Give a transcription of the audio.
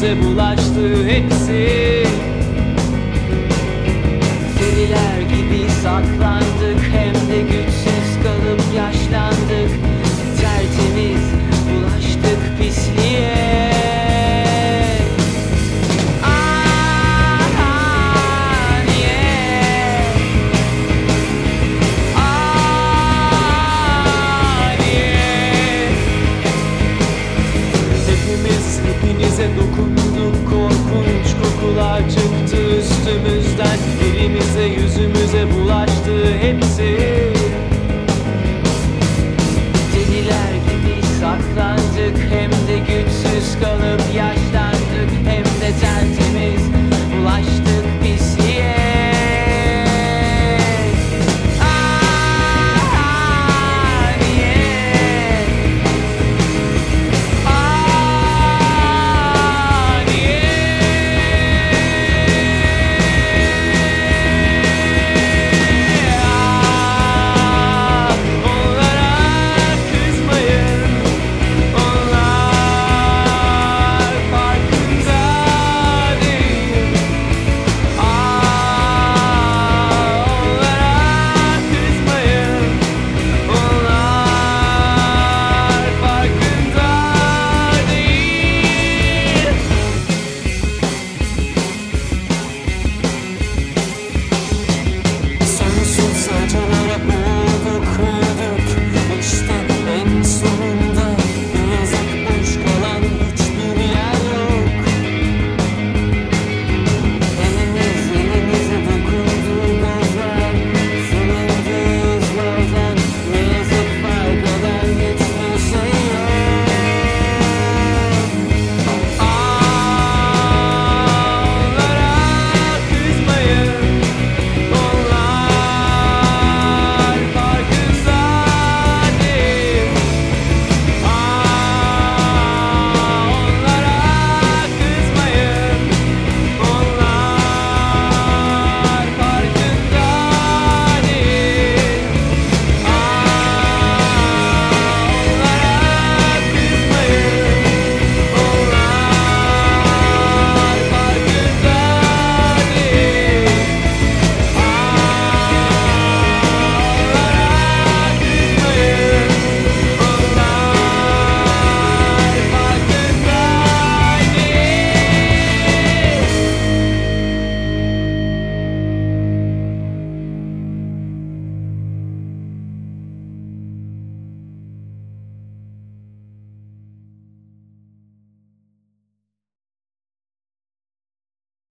bize bulaştı hepsi.